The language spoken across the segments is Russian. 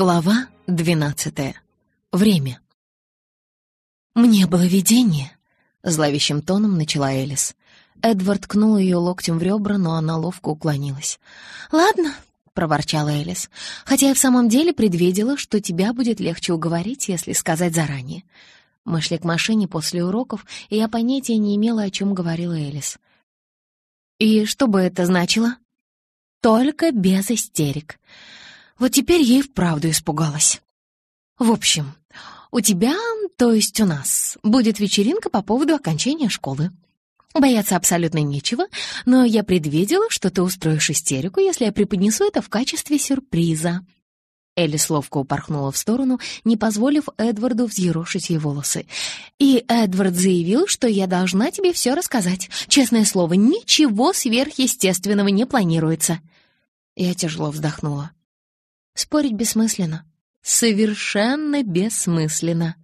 Глава двенадцатая. Время. «Мне было видение», — зловещим тоном начала Элис. Эдвард ткнул ее локтем в ребра, но она ловко уклонилась. «Ладно», — проворчала Элис, «хотя я в самом деле предвидела, что тебя будет легче уговорить, если сказать заранее». Мы шли к машине после уроков, и я понятия не имела, о чем говорила Элис. «И что бы это значило?» «Только без истерик», вот теперь и вправду испугалась. В общем, у тебя, то есть у нас, будет вечеринка по поводу окончания школы. Бояться абсолютно нечего, но я предвидела, что ты устроишь истерику, если я преподнесу это в качестве сюрприза». Элис ловко упорхнула в сторону, не позволив Эдварду взъерошить ей волосы. «И Эдвард заявил, что я должна тебе все рассказать. Честное слово, ничего сверхъестественного не планируется». Я тяжело вздохнула. Спорить бессмысленно. Совершенно бессмысленно.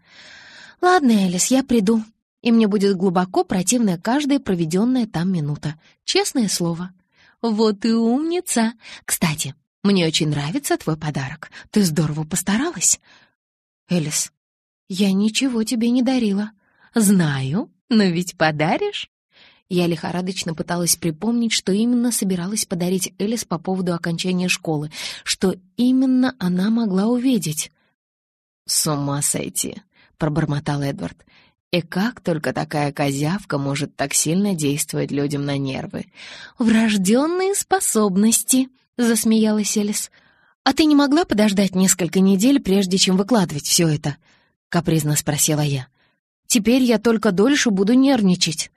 Ладно, Элис, я приду, и мне будет глубоко противная каждая проведенная там минута. Честное слово. Вот и умница. Кстати, мне очень нравится твой подарок. Ты здорово постаралась. Элис, я ничего тебе не дарила. Знаю, но ведь подаришь. Я лихорадочно пыталась припомнить, что именно собиралась подарить Элис по поводу окончания школы, что именно она могла увидеть. «С ума сойти!» — пробормотал Эдвард. «И как только такая козявка может так сильно действовать людям на нервы?» «Врожденные способности!» — засмеялась Элис. «А ты не могла подождать несколько недель, прежде чем выкладывать все это?» — капризно спросила я. «Теперь я только дольше буду нервничать».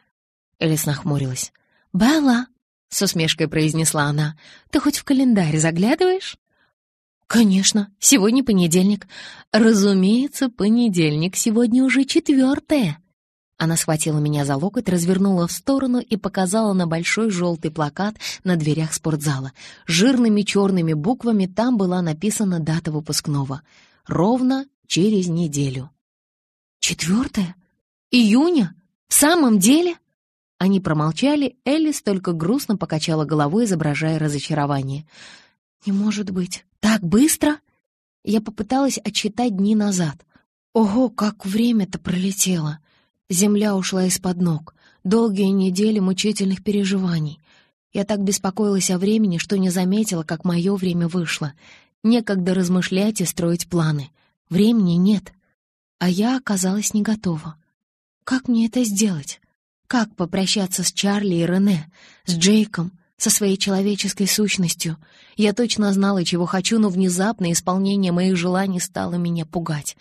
Элис нахмурилась. «Белла!» — с усмешкой произнесла она. «Ты хоть в календарь заглядываешь?» «Конечно, сегодня понедельник. Разумеется, понедельник. Сегодня уже четвертое». Она схватила меня за локоть, развернула в сторону и показала на большой желтый плакат на дверях спортзала. Жирными черными буквами там была написана дата выпускного. Ровно через неделю. «Четвертое? Июня? В самом деле?» Они промолчали, Элис только грустно покачала головой, изображая разочарование. «Не может быть! Так быстро?» Я попыталась отсчитать дни назад. Ого, как время-то пролетело! Земля ушла из-под ног. Долгие недели мучительных переживаний. Я так беспокоилась о времени, что не заметила, как мое время вышло. Некогда размышлять и строить планы. Времени нет. А я оказалась не готова. Как мне это сделать? Как попрощаться с Чарли и Рене, с Джейком, со своей человеческой сущностью? Я точно знала, чего хочу, но внезапно исполнение моих желаний стало меня пугать.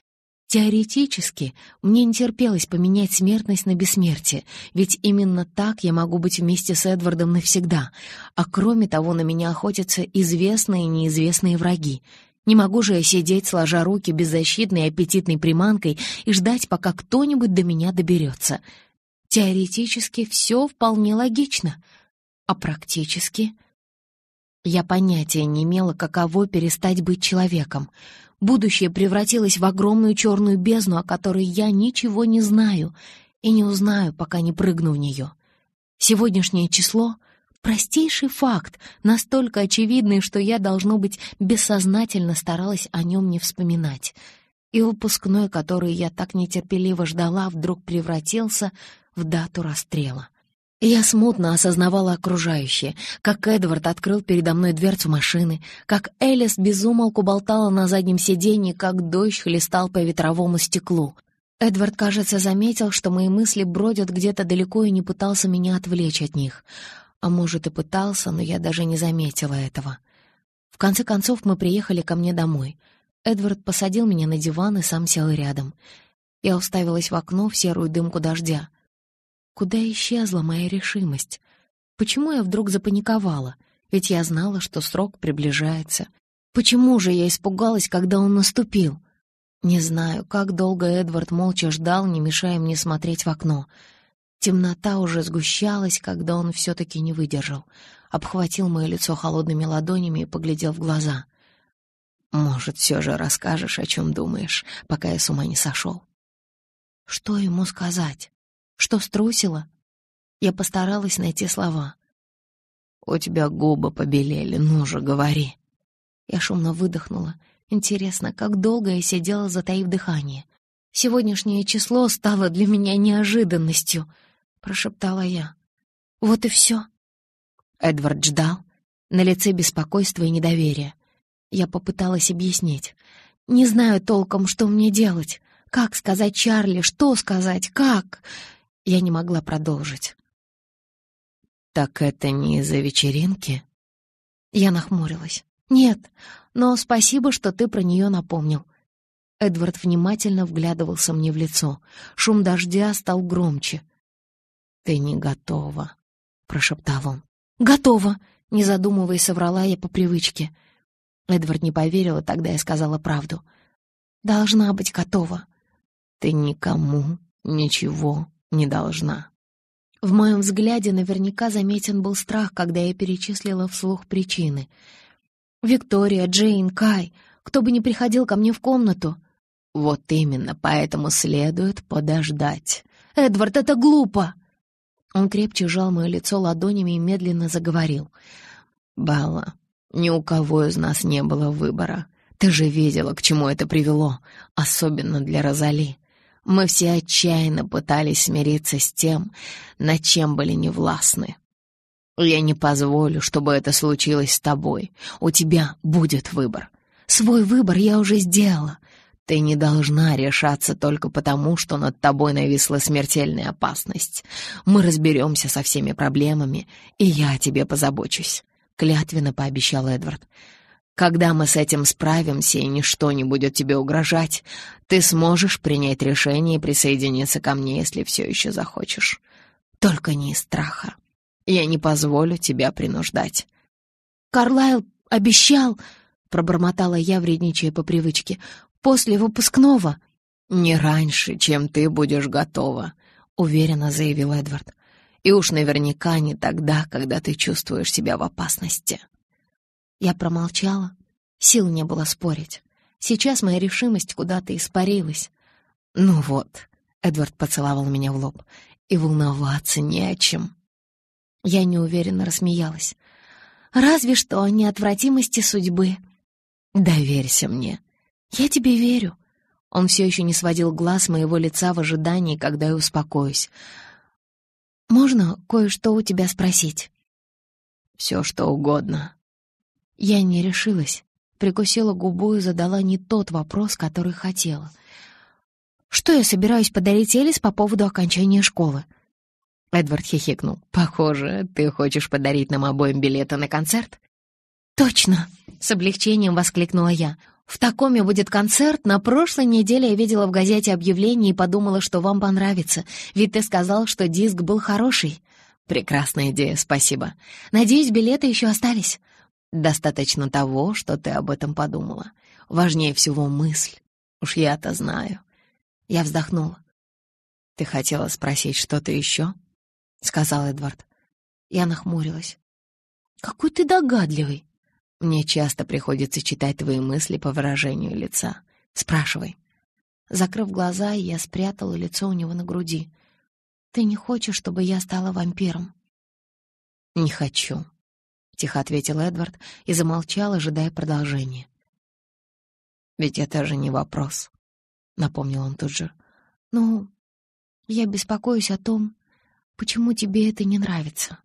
Теоретически, мне не терпелось поменять смертность на бессмертие, ведь именно так я могу быть вместе с Эдвардом навсегда, а кроме того на меня охотятся известные и неизвестные враги. Не могу же я сидеть, сложа руки беззащитной и аппетитной приманкой и ждать, пока кто-нибудь до меня доберется — Теоретически все вполне логично, а практически... Я понятия не имела, каково перестать быть человеком. Будущее превратилось в огромную черную бездну, о которой я ничего не знаю и не узнаю, пока не прыгну в нее. Сегодняшнее число — простейший факт, настолько очевидный, что я, должно быть, бессознательно старалась о нем не вспоминать. И выпускной, который я так нетерпеливо ждала, вдруг превратился в дату расстрела. Я смутно осознавала окружающее, как Эдвард открыл передо мной дверцу машины, как Элис безумолку болтала на заднем сиденье, как дождь хлестал по ветровому стеклу. Эдвард, кажется, заметил, что мои мысли бродят где-то далеко и не пытался меня отвлечь от них. А может, и пытался, но я даже не заметила этого. В конце концов, мы приехали ко мне домой. Эдвард посадил меня на диван и сам сел рядом. Я уставилась в окно в серую дымку дождя. Куда исчезла моя решимость? Почему я вдруг запаниковала? Ведь я знала, что срок приближается. Почему же я испугалась, когда он наступил? Не знаю, как долго Эдвард молча ждал, не мешая мне смотреть в окно. Темнота уже сгущалась, когда он все-таки не выдержал. Обхватил мое лицо холодными ладонями и поглядел в глаза. «Может, все же расскажешь, о чем думаешь, пока я с ума не сошел?» Что ему сказать? Что струсила? Я постаралась найти слова. «У тебя губы побелели, ну же, говори». Я шумно выдохнула. Интересно, как долго я сидела, затаив дыхание. Сегодняшнее число стало для меня неожиданностью, прошептала я. Вот и все. Эдвард ждал, на лице беспокойство и недоверие. Я попыталась объяснить. Не знаю толком, что мне делать. Как сказать Чарли, что сказать, как? Я не могла продолжить. «Так это не из-за вечеринки?» Я нахмурилась. «Нет, но спасибо, что ты про нее напомнил». Эдвард внимательно вглядывался мне в лицо. Шум дождя стал громче. «Ты не готова», — прошептал он. «Готова», — не задумываясь, соврала я по привычке. Эдвард не поверил, и тогда я сказала правду. «Должна быть готова». «Ты никому ничего не должна». В моем взгляде наверняка заметен был страх, когда я перечислила вслух причины. «Виктория, Джейн, Кай, кто бы ни приходил ко мне в комнату». «Вот именно, поэтому следует подождать». «Эдвард, это глупо!» Он крепче сжал мое лицо ладонями и медленно заговорил. «Балла, ни у кого из нас не было выбора. Ты же видела, к чему это привело, особенно для Розали. Мы все отчаянно пытались смириться с тем, над чем были невластны. Я не позволю, чтобы это случилось с тобой. У тебя будет выбор. Свой выбор я уже сделала. Ты не должна решаться только потому, что над тобой нависла смертельная опасность. Мы разберемся со всеми проблемами, и я о тебе позабочусь», — клятвенно пообещал Эдвард. Когда мы с этим справимся и ничто не будет тебе угрожать, ты сможешь принять решение и присоединиться ко мне, если все еще захочешь. Только не из страха. Я не позволю тебя принуждать». «Карлайл обещал...» — пробормотала я, вредничая по привычке. «После выпускного...» «Не раньше, чем ты будешь готова», — уверенно заявил Эдвард. «И уж наверняка не тогда, когда ты чувствуешь себя в опасности». Я промолчала. Сил не было спорить. Сейчас моя решимость куда-то испарилась. «Ну вот», — Эдвард поцеловал меня в лоб, — «и волноваться не о чем». Я неуверенно рассмеялась. «Разве что о неотвратимости судьбы». «Доверься мне». «Я тебе верю». Он все еще не сводил глаз моего лица в ожидании, когда я успокоюсь. «Можно кое-что у тебя спросить?» «Все, что угодно», я не решилась, прикусила губу и задала не тот вопрос, который хотела. «Что я собираюсь подарить Элис по поводу окончания школы?» Эдвард хихикнул. «Похоже, ты хочешь подарить нам обоим билеты на концерт?» «Точно!» — с облегчением воскликнула я. «В Такоме будет концерт. На прошлой неделе я видела в газете объявление и подумала, что вам понравится, ведь ты сказал, что диск был хороший». «Прекрасная идея, спасибо. Надеюсь, билеты еще остались». Достаточно того, что ты об этом подумала. Важнее всего мысль. Уж я-то знаю. Я вздохнула. «Ты хотела спросить что-то еще?» — сказал Эдвард. Я нахмурилась. «Какой ты догадливый!» «Мне часто приходится читать твои мысли по выражению лица. Спрашивай». Закрыв глаза, я спрятала лицо у него на груди. «Ты не хочешь, чтобы я стала вампиром?» «Не хочу», — тихо ответил Эдвард и замолчал, ожидая продолжения. «Ведь это же не вопрос», — напомнил он тут же. «Ну, я беспокоюсь о том, почему тебе это не нравится».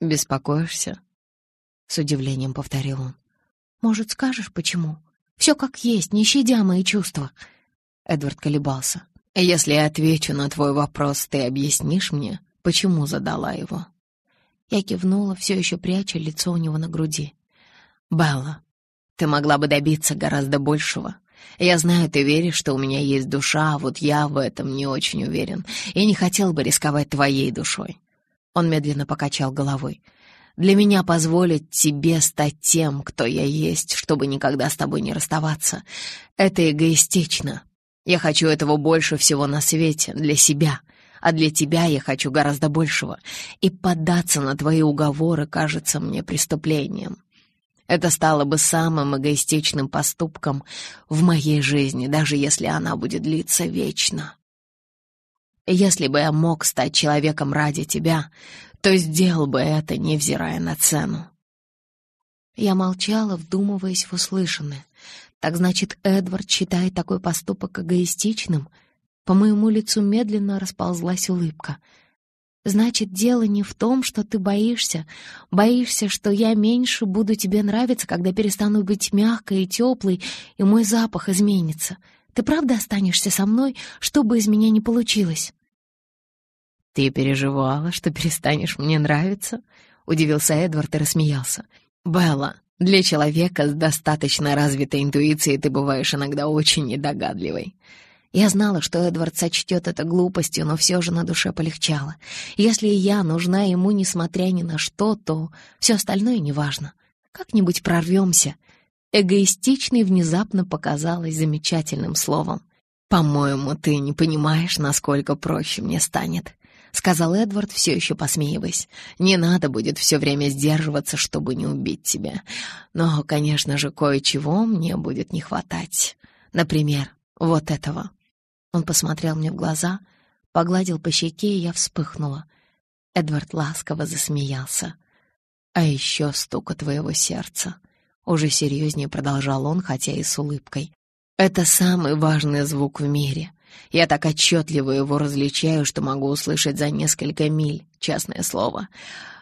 «Беспокоишься?» — с удивлением повторил он. «Может, скажешь, почему? Все как есть, не щадя мои чувства». Эдвард колебался. «Если я отвечу на твой вопрос, ты объяснишь мне, почему задала его?» Я кивнула, все еще пряча лицо у него на груди. «Белла, ты могла бы добиться гораздо большего. Я знаю, ты веришь, что у меня есть душа, а вот я в этом не очень уверен и не хотел бы рисковать твоей душой». Он медленно покачал головой. «Для меня позволить тебе стать тем, кто я есть, чтобы никогда с тобой не расставаться, это эгоистично. Я хочу этого больше всего на свете, для себя» а для тебя я хочу гораздо большего, и поддаться на твои уговоры кажется мне преступлением. Это стало бы самым эгоистичным поступком в моей жизни, даже если она будет длиться вечно. Если бы я мог стать человеком ради тебя, то сделал бы это, невзирая на цену. Я молчала, вдумываясь в услышанное. Так значит, Эдвард считает такой поступок эгоистичным? По моему лицу медленно расползлась улыбка. Значит, дело не в том, что ты боишься. Боишься, что я меньше буду тебе нравиться, когда перестану быть мягкой и теплой, и мой запах изменится. Ты правда останешься со мной, что бы из меня ни получилось?» «Ты переживала, что перестанешь мне нравиться?» — удивился Эдвард и рассмеялся. «Белла, для человека с достаточно развитой интуицией ты бываешь иногда очень недогадливой». Я знала, что Эдвард сочтет это глупостью, но все же на душе полегчало. Если я нужна ему, несмотря ни на что, то все остальное неважно. Как-нибудь прорвемся. Эгоистичный внезапно показалось замечательным словом. «По-моему, ты не понимаешь, насколько проще мне станет», — сказал Эдвард, все еще посмеиваясь. «Не надо будет все время сдерживаться, чтобы не убить тебя. Но, конечно же, кое-чего мне будет не хватать. Например, вот этого». Он посмотрел мне в глаза, погладил по щеке, и я вспыхнула. Эдвард ласково засмеялся. «А еще стука твоего сердца». Уже серьезнее продолжал он, хотя и с улыбкой. «Это самый важный звук в мире. Я так отчетливо его различаю, что могу услышать за несколько миль, честное слово.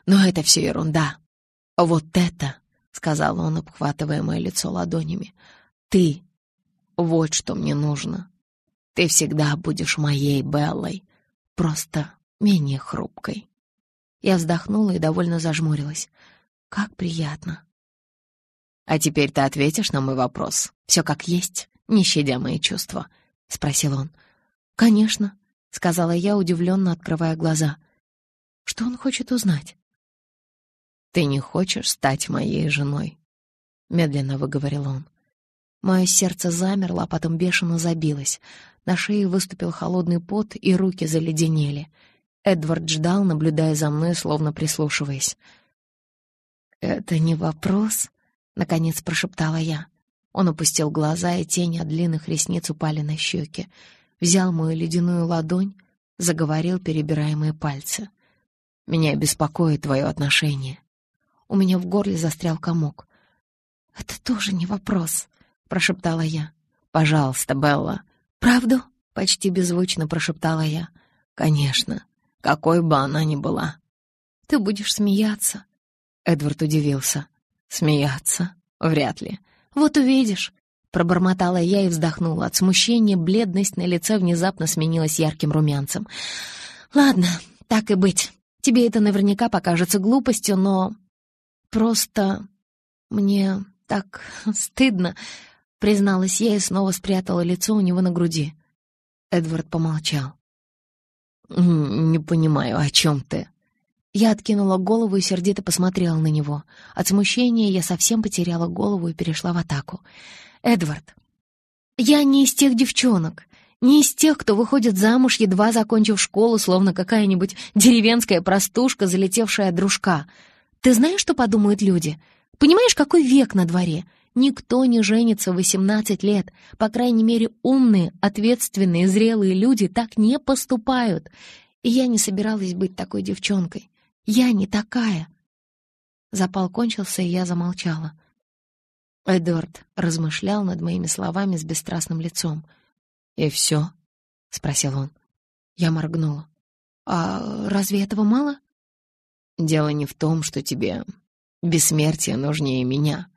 Но это все ерунда. Вот это, — сказал он, обхватывая мое лицо ладонями, — ты. Вот что мне нужно. Ты всегда будешь моей Беллой, просто менее хрупкой. Я вздохнула и довольно зажмурилась. Как приятно. «А теперь ты ответишь на мой вопрос? Все как есть, не щадя мои чувства?» — спросил он. «Конечно», — сказала я, удивленно открывая глаза. «Что он хочет узнать?» «Ты не хочешь стать моей женой?» — медленно выговорил он. Мое сердце замерло, а потом бешено забилось. На шее выступил холодный пот, и руки заледенели. Эдвард ждал, наблюдая за мной, словно прислушиваясь. «Это не вопрос», — наконец прошептала я. Он опустил глаза, и тени от длинных ресниц упали на щеки. Взял мою ледяную ладонь, заговорил, перебирая мои пальцы. «Меня беспокоит твое отношение». У меня в горле застрял комок. «Это тоже не вопрос», — прошептала я. «Пожалуйста, Белла, «Правду?» — почти беззвучно прошептала я. «Конечно. Какой бы она ни была». «Ты будешь смеяться?» Эдвард удивился. «Смеяться? Вряд ли». «Вот увидишь». Пробормотала я и вздохнула. От смущения бледность на лице внезапно сменилась ярким румянцем. «Ладно, так и быть. Тебе это наверняка покажется глупостью, но... Просто... Мне так стыдно призналась я и снова спрятала лицо у него на груди. Эдвард помолчал. «Не понимаю, о чем ты?» Я откинула голову и сердито посмотрела на него. От смущения я совсем потеряла голову и перешла в атаку. «Эдвард, я не из тех девчонок, не из тех, кто выходит замуж, едва закончив школу, словно какая-нибудь деревенская простушка, залетевшая от дружка. Ты знаешь, что подумают люди? Понимаешь, какой век на дворе? Никто не женится в 18 лет. По крайней мере, умные, ответственные, зрелые люди так не поступают. И я не собиралась быть такой девчонкой. Я не такая. Запал кончился, и я замолчала. Эдвард размышлял над моими словами с бесстрастным лицом. «И все?» — спросил он. Я моргнула. «А разве этого мало?» «Дело не в том, что тебе бессмертие нужнее меня»,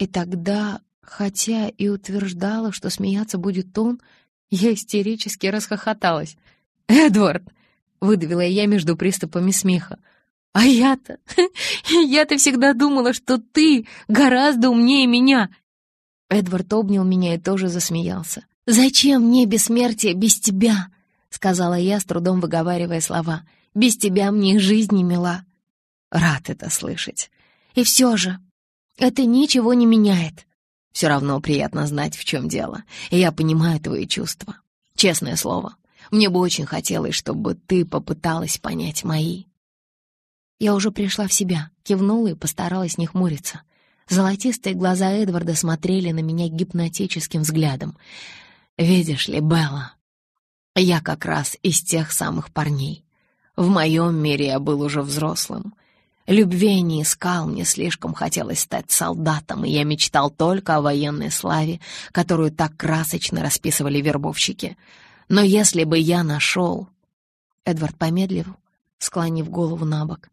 и тогда, хотя и утверждала, что смеяться будет он, я истерически расхохоталась. «Эдвард!» — выдавила я между приступами смеха. «А я-то... я-то всегда думала, что ты гораздо умнее меня!» Эдвард обнял меня и тоже засмеялся. «Зачем мне бессмертие без тебя?» — сказала я, с трудом выговаривая слова. «Без тебя мне жизнь не мила». «Рад это слышать». «И все же, это ничего не меняет. Все равно приятно знать, в чем дело. И я понимаю твои чувства. Честное слово, мне бы очень хотелось, чтобы ты попыталась понять мои. Я уже пришла в себя, кивнула и постаралась не хмуриться. Золотистые глаза Эдварда смотрели на меня гипнотическим взглядом. «Видишь ли, Белла, я как раз из тех самых парней. В моем мире я был уже взрослым. Любви не искал, мне слишком хотелось стать солдатом, и я мечтал только о военной славе, которую так красочно расписывали вербовщики. Но если бы я нашел... Эдвард помедлил, склонив голову на бок.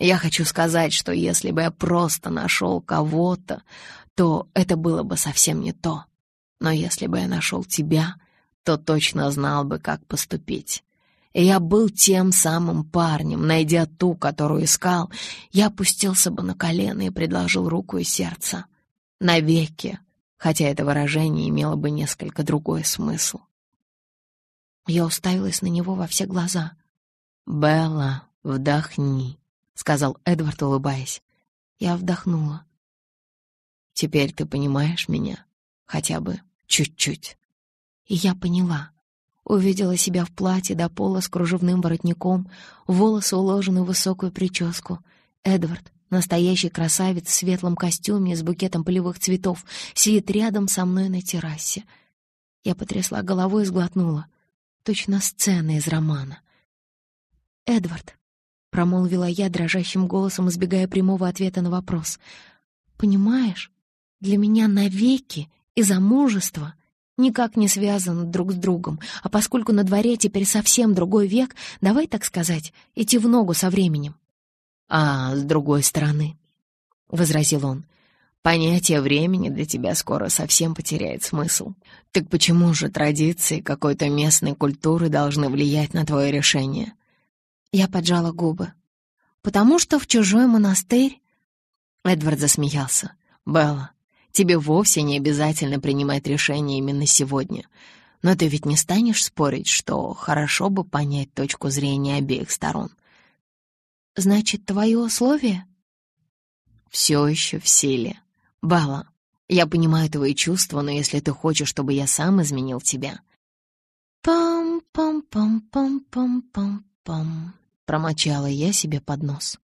Я хочу сказать, что если бы я просто нашел кого-то, то это было бы совсем не то. Но если бы я нашел тебя, то точно знал бы, как поступить. Я был тем самым парнем, найдя ту, которую искал, я опустился бы на колено и предложил руку и сердце. Навеки, хотя это выражение имело бы несколько другой смысл. Я уставилась на него во все глаза. «Белла, вдохни», — сказал Эдвард, улыбаясь. Я вдохнула. «Теперь ты понимаешь меня? Хотя бы чуть-чуть». И я поняла. Увидела себя в платье до пола с кружевным воротником, волосы уложены в высокую прическу. Эдвард, настоящий красавец в светлом костюме с букетом полевых цветов, сидит рядом со мной на террасе. Я потрясла головой и сглотнула. Точно сцена из романа. «Эдвард», — промолвила я дрожащим голосом, избегая прямого ответа на вопрос, «понимаешь, для меня навеки и замужество никак не связаны друг с другом, а поскольку на дворе теперь совсем другой век, давай, так сказать, идти в ногу со временем». «А с другой стороны», — возразил он, Понятие времени для тебя скоро совсем потеряет смысл. Так почему же традиции какой-то местной культуры должны влиять на твое решение? Я поджала губы. «Потому что в чужой монастырь...» Эдвард засмеялся. «Белла, тебе вовсе не обязательно принимать решение именно сегодня. Но ты ведь не станешь спорить, что хорошо бы понять точку зрения обеих сторон». «Значит, твое условие?» «Все еще в силе. Белла, я понимаю твои чувства, но если ты хочешь, чтобы я сам изменил тебя...» «Пам-пам-пам-пам-пам-пам-пам...» Промочала я себе под нос.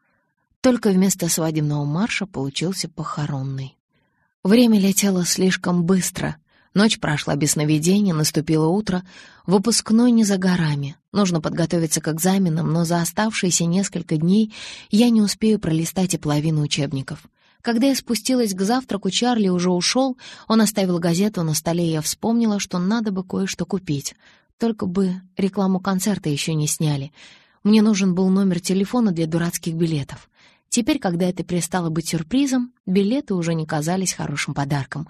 Только вместо свадебного марша получился похоронный. Время летело слишком быстро. Ночь прошла без сновидения, наступило утро. Выпускной не за горами. Нужно подготовиться к экзаменам, но за оставшиеся несколько дней я не успею пролистать и половину учебников. Когда я спустилась к завтраку, Чарли уже ушел. Он оставил газету на столе, и я вспомнила, что надо бы кое-что купить. Только бы рекламу концерта еще не сняли. Мне нужен был номер телефона для дурацких билетов. Теперь, когда это перестало быть сюрпризом, билеты уже не казались хорошим подарком.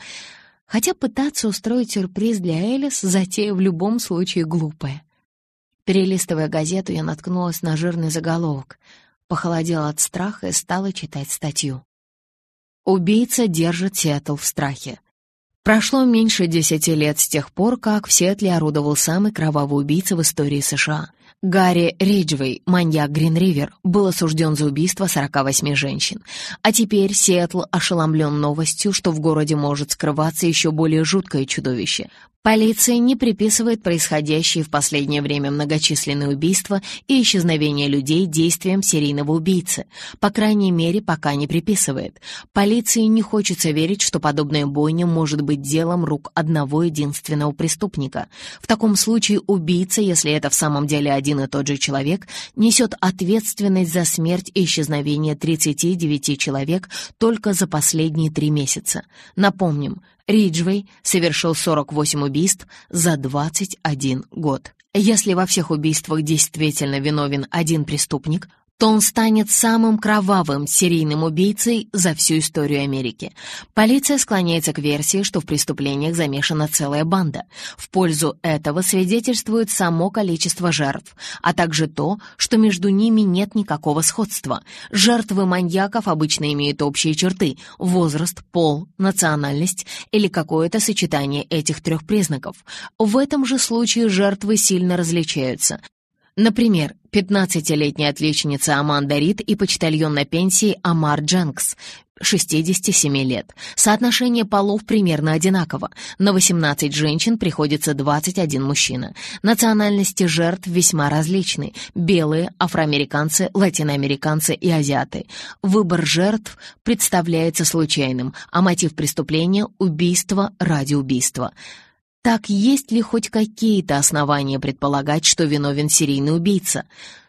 Хотя пытаться устроить сюрприз для Элис затея в любом случае глупая. Перелистывая газету, я наткнулась на жирный заголовок. Похолодела от страха и стала читать статью. «Убийца держит Сиэтл в страхе. Прошло меньше десяти лет с тех пор, как в Сиэтле орудовал самый кровавый убийца в истории США — Гарри Риджвей, маньяк Грин-Ривер, был осужден за убийство 48 женщин. А теперь Сиэтл ошеломлен новостью, что в городе может скрываться еще более жуткое чудовище. Полиция не приписывает происходящие в последнее время многочисленные убийства и исчезновения людей действиям серийного убийцы. По крайней мере, пока не приписывает. Полиции не хочется верить, что подобная бойня может быть делом рук одного единственного преступника. В таком случае убийца, если это в самом деле один и тот же человек, несет ответственность за смерть и исчезновение 39 человек только за последние три месяца. Напомним, Риджвей совершил 48 убийств за 21 год. Если во всех убийствах действительно виновен один преступник, то он станет самым кровавым серийным убийцей за всю историю Америки. Полиция склоняется к версии, что в преступлениях замешана целая банда. В пользу этого свидетельствует само количество жертв, а также то, что между ними нет никакого сходства. Жертвы маньяков обычно имеют общие черты – возраст, пол, национальность или какое-то сочетание этих трех признаков. В этом же случае жертвы сильно различаются. Например, 15-летняя отличница Аманда Рид и почтальон на пенсии Амар Дженкс, 67 лет. Соотношение полов примерно одинаково. На 18 женщин приходится 21 мужчина. Национальности жертв весьма различны. Белые, афроамериканцы, латиноамериканцы и азиаты. Выбор жертв представляется случайным, а мотив преступления — убийство ради убийства. Так есть ли хоть какие-то основания предполагать, что виновен серийный убийца?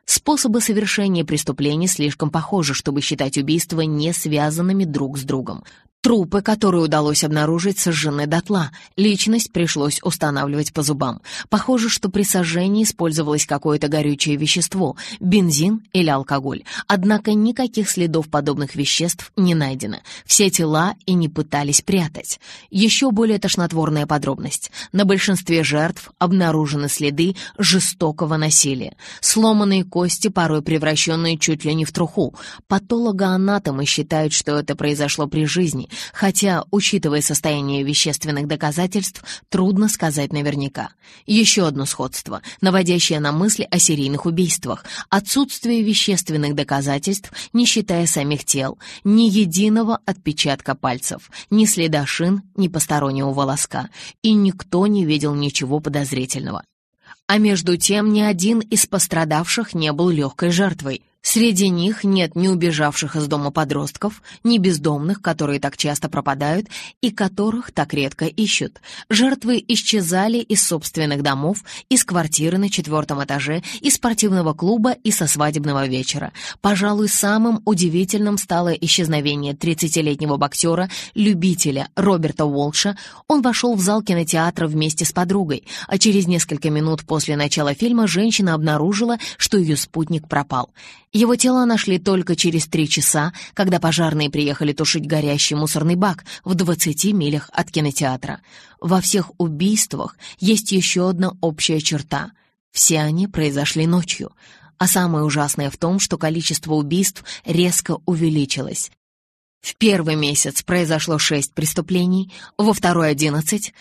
Способы совершения преступлений слишком похожи, чтобы считать убийства не связанными друг с другом. Трупы, которые удалось обнаружить, сожжены дотла. Личность пришлось устанавливать по зубам. Похоже, что при сожжении использовалось какое-то горючее вещество, бензин или алкоголь. Однако никаких следов подобных веществ не найдено. Все тела и не пытались прятать. Еще более тошнотворная подробность. На большинстве жертв обнаружены следы жестокого насилия. Сломанные кости, порой превращенные чуть ли не в труху. Патологоанатомы считают, что это произошло при жизни, хотя, учитывая состояние вещественных доказательств, трудно сказать наверняка. Еще одно сходство, наводящее на мысли о серийных убийствах. Отсутствие вещественных доказательств, не считая самих тел, ни единого отпечатка пальцев, ни следа шин, ни постороннего волоска, и никто не видел ничего подозрительного. А между тем ни один из пострадавших не был легкой жертвой. Среди них нет ни убежавших из дома подростков, ни бездомных, которые так часто пропадают и которых так редко ищут. Жертвы исчезали из собственных домов, из квартиры на четвертом этаже, из спортивного клуба и со свадебного вечера. Пожалуй, самым удивительным стало исчезновение 30-летнего боксера, любителя Роберта Уолша. Он вошел в зал кинотеатра вместе с подругой, а через несколько минут после начала фильма женщина обнаружила, что ее спутник пропал. Его тело нашли только через три часа, когда пожарные приехали тушить горящий мусорный бак в 20 милях от кинотеатра. Во всех убийствах есть еще одна общая черта. Все они произошли ночью. А самое ужасное в том, что количество убийств резко увеличилось. В первый месяц произошло шесть преступлений, во второй — одиннадцать,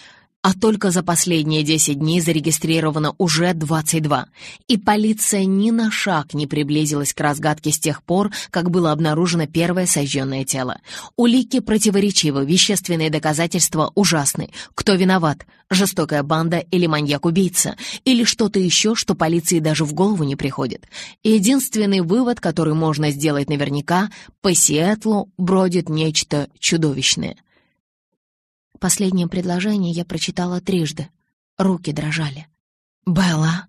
а только за последние 10 дней зарегистрировано уже 22, и полиция ни на шаг не приблизилась к разгадке с тех пор, как было обнаружено первое сожженное тело. Улики противоречивы, вещественные доказательства ужасны. Кто виноват? Жестокая банда или маньяк-убийца? Или что-то еще, что полиции даже в голову не приходит? Единственный вывод, который можно сделать наверняка, по Сиэтлу бродит нечто чудовищное — Последнее предложение я прочитала трижды. Руки дрожали. «Белла!»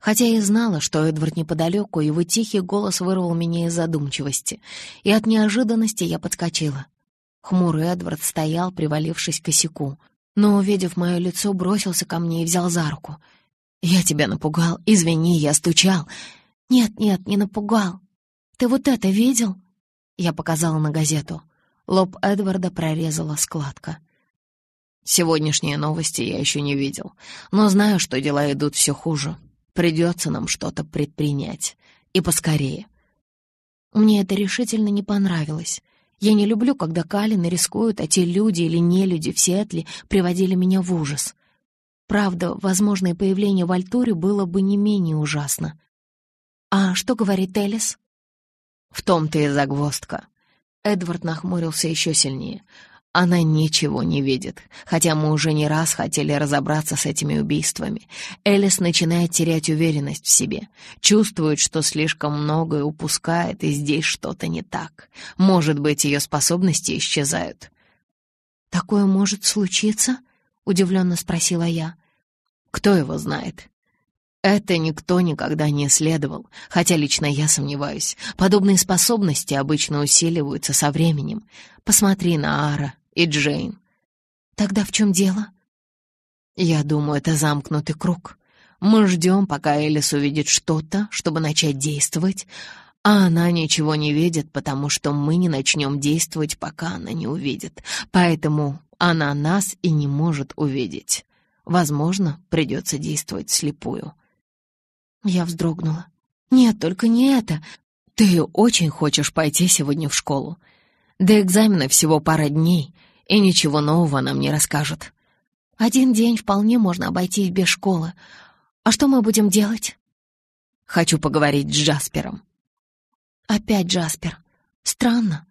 Хотя я знала, что Эдвард неподалеку, его тихий голос вырвал меня из задумчивости, и от неожиданности я подскочила. Хмурый Эдвард стоял, привалившись к косяку, но, увидев мое лицо, бросился ко мне и взял за руку. «Я тебя напугал, извини, я стучал». «Нет-нет, не напугал. Ты вот это видел?» Я показала на газету. Лоб Эдварда прорезала складка. Сегодняшние новости я еще не видел, но знаю, что дела идут все хуже. Придется нам что-то предпринять. И поскорее. Мне это решительно не понравилось. Я не люблю, когда Калины рискуют, а те люди или нелюди в Сиэтле приводили меня в ужас. Правда, возможное появление в Альтуре было бы не менее ужасно. «А что говорит Элис?» «В том-то и загвоздка». Эдвард нахмурился еще сильнее. Она ничего не видит, хотя мы уже не раз хотели разобраться с этими убийствами. Элис начинает терять уверенность в себе, чувствует, что слишком многое упускает, и здесь что-то не так. Может быть, ее способности исчезают. «Такое может случиться?» — удивленно спросила я. «Кто его знает?» Это никто никогда не исследовал, хотя лично я сомневаюсь. Подобные способности обычно усиливаются со временем. Посмотри на Ара, и Джейн. Тогда в чем дело? Я думаю, это замкнутый круг. Мы ждем, пока Элис увидит что-то, чтобы начать действовать, а она ничего не видит, потому что мы не начнем действовать, пока она не увидит. Поэтому она нас и не может увидеть. Возможно, придется действовать слепую. Я вздрогнула. «Нет, только не это. Ты очень хочешь пойти сегодня в школу. До экзамена всего пара дней, и ничего нового нам не расскажут. Один день вполне можно обойтись без школы. А что мы будем делать? Хочу поговорить с Джаспером. Опять Джаспер. Странно.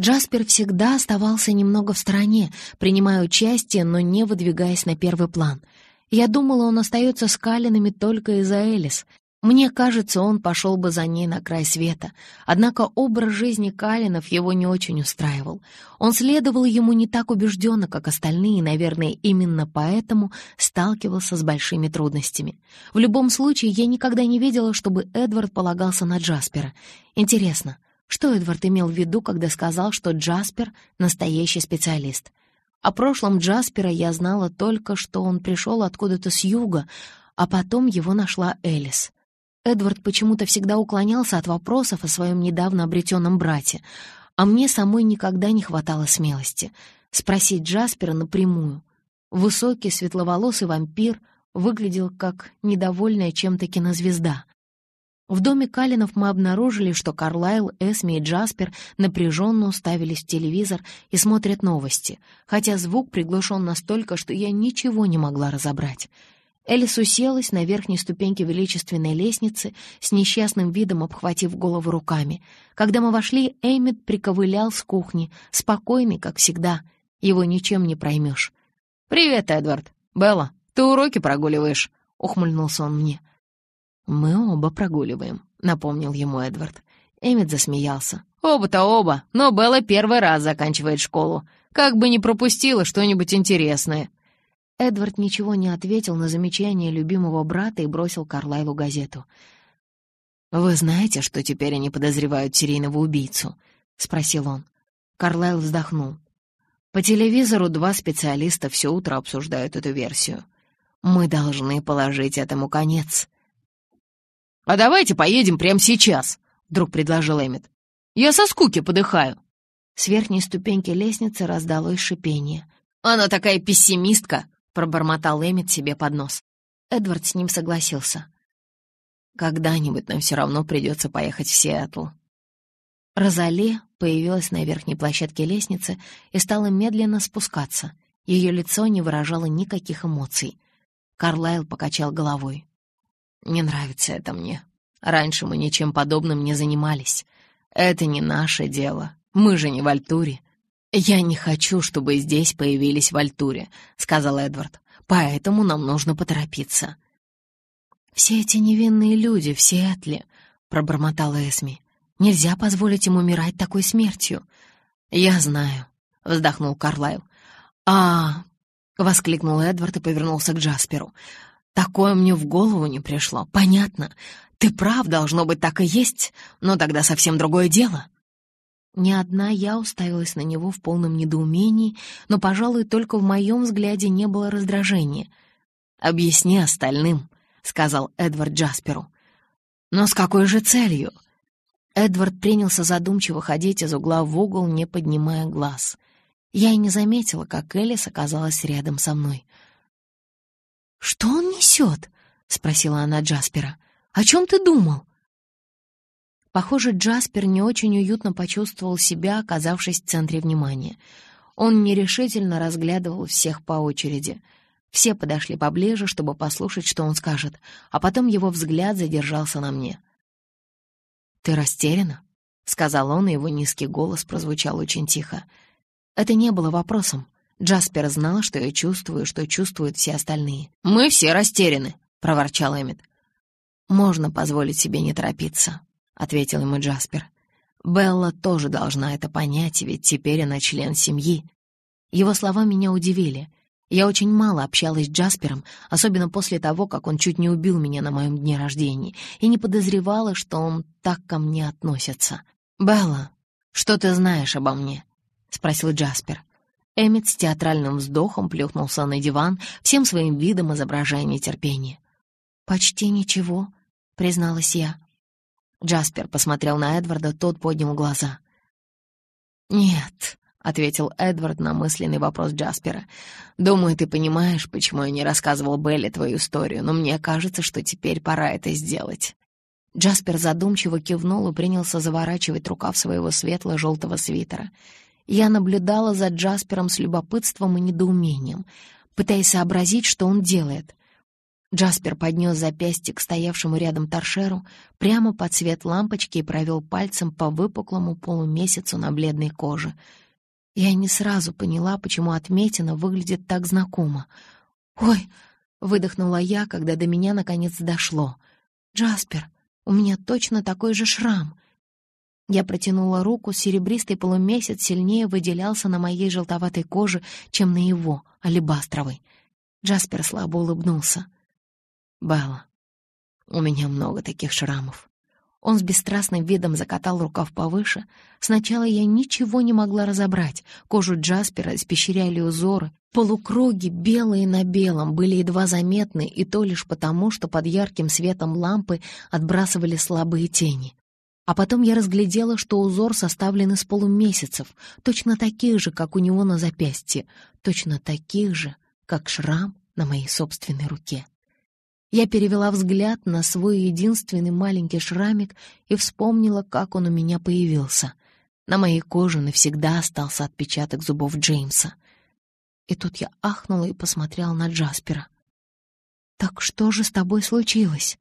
Джаспер всегда оставался немного в стороне, принимая участие, но не выдвигаясь на первый план. Я думала, он остается с Калинами только из-за Элис. Мне кажется, он пошел бы за ней на край света, однако образ жизни Калинов его не очень устраивал. Он следовал ему не так убежденно, как остальные, и, наверное, именно поэтому сталкивался с большими трудностями. В любом случае, я никогда не видела, чтобы Эдвард полагался на Джаспера. Интересно, что Эдвард имел в виду, когда сказал, что Джаспер — настоящий специалист? О прошлом Джаспера я знала только, что он пришел откуда-то с юга, а потом его нашла Элис — Эдвард почему-то всегда уклонялся от вопросов о своем недавно обретенном брате, а мне самой никогда не хватало смелости спросить Джаспера напрямую. Высокий, светловолосый вампир выглядел как недовольная чем-то кинозвезда. В доме Калинов мы обнаружили, что Карлайл, Эсми и Джаспер напряженно уставились в телевизор и смотрят новости, хотя звук приглушен настолько, что я ничего не могла разобрать. Элис уселась на верхней ступеньке величественной лестницы, с несчастным видом обхватив голову руками. Когда мы вошли, Эймит приковылял с кухни, спокойный, как всегда. Его ничем не проймешь. «Привет, Эдвард. Белла, ты уроки прогуливаешь?» — ухмыльнулся он мне. «Мы оба прогуливаем», — напомнил ему Эдвард. Эммет засмеялся. «Оба-то оба, но Белла первый раз заканчивает школу. Как бы не пропустила что-нибудь интересное». Эдвард ничего не ответил на замечание любимого брата и бросил Карлайлу газету. «Вы знаете, что теперь они подозревают серийного убийцу?» — спросил он. Карлайл вздохнул. «По телевизору два специалиста все утро обсуждают эту версию. Мы должны положить этому конец». «А давайте поедем прямо сейчас», — вдруг предложил Эммет. «Я со скуки подыхаю». С верхней ступеньки лестницы раздалось шипение. «Она такая пессимистка!» — пробормотал Эммет себе под нос. Эдвард с ним согласился. «Когда-нибудь нам все равно придется поехать в Сиэтл». Розали появилась на верхней площадке лестницы и стала медленно спускаться. Ее лицо не выражало никаких эмоций. Карлайл покачал головой. «Не нравится это мне. Раньше мы ничем подобным не занимались. Это не наше дело. Мы же не в Альтуре. «Я не хочу, чтобы здесь появились в Альтуре», — сказал Эдвард. «Поэтому нам нужно поторопиться». «Все эти невинные люди в Сиэтле», — пробормотала Эсми. «Нельзя позволить им умирать такой смертью». «Я знаю», — вздохнул Карлайл. «А...» — воскликнул Эдвард и повернулся к Джасперу. «Такое мне в голову не пришло. Понятно. Ты прав, должно быть, так и есть. Но тогда совсем другое дело». Не одна я уставилась на него в полном недоумении, но, пожалуй, только в моем взгляде не было раздражения. «Объясни остальным», — сказал Эдвард Джасперу. «Но с какой же целью?» Эдвард принялся задумчиво ходить из угла в угол, не поднимая глаз. Я и не заметила, как Элис оказалась рядом со мной. «Что он несет?» — спросила она Джаспера. «О чем ты думал?» Похоже, Джаспер не очень уютно почувствовал себя, оказавшись в центре внимания. Он нерешительно разглядывал всех по очереди. Все подошли поближе, чтобы послушать, что он скажет, а потом его взгляд задержался на мне. «Ты растеряна?» — сказал он, и его низкий голос прозвучал очень тихо. Это не было вопросом. Джаспер знал, что я чувствую, что чувствуют все остальные. «Мы все растеряны», — проворчал Эммет. «Можно позволить себе не торопиться», — ответил ему Джаспер. «Белла тоже должна это понять, ведь теперь она член семьи». Его слова меня удивили. Я очень мало общалась с Джаспером, особенно после того, как он чуть не убил меня на моем дне рождения, и не подозревала, что он так ко мне относится. «Белла, что ты знаешь обо мне?» — спросил Джаспер. Эммет с театральным вздохом плюхнулся на диван, всем своим видом изображая нетерпение. «Почти ничего», — призналась я. Джаспер посмотрел на Эдварда, тот поднял глаза. «Нет», — ответил Эдвард на мысленный вопрос Джаспера. «Думаю, ты понимаешь, почему я не рассказывал Белли твою историю, но мне кажется, что теперь пора это сделать». Джаспер задумчиво кивнул и принялся заворачивать рукав своего светло-желтого свитера. Я наблюдала за Джаспером с любопытством и недоумением, пытаясь сообразить, что он делает. Джаспер поднес запястье к стоявшему рядом торшеру прямо под свет лампочки и провел пальцем по выпуклому полумесяцу на бледной коже. Я не сразу поняла, почему отметина выглядит так знакомо. «Ой!» — выдохнула я, когда до меня наконец дошло. «Джаспер, у меня точно такой же шрам!» Я протянула руку, серебристый полумесяц сильнее выделялся на моей желтоватой коже, чем на его, алебастровой. Джаспер слабо улыбнулся. «Белла, у меня много таких шрамов. Он с бесстрастным видом закатал рукав повыше. Сначала я ничего не могла разобрать. Кожу Джаспера испещряли узоры. Полукруги, белые на белом, были едва заметны, и то лишь потому, что под ярким светом лампы отбрасывали слабые тени. А потом я разглядела, что узор составлен из полумесяцев, точно таких же, как у него на запястье, точно таких же, как шрам на моей собственной руке. Я перевела взгляд на свой единственный маленький шрамик и вспомнила, как он у меня появился. На моей коже навсегда остался отпечаток зубов Джеймса. И тут я ахнула и посмотрела на Джаспера. «Так что же с тобой случилось?»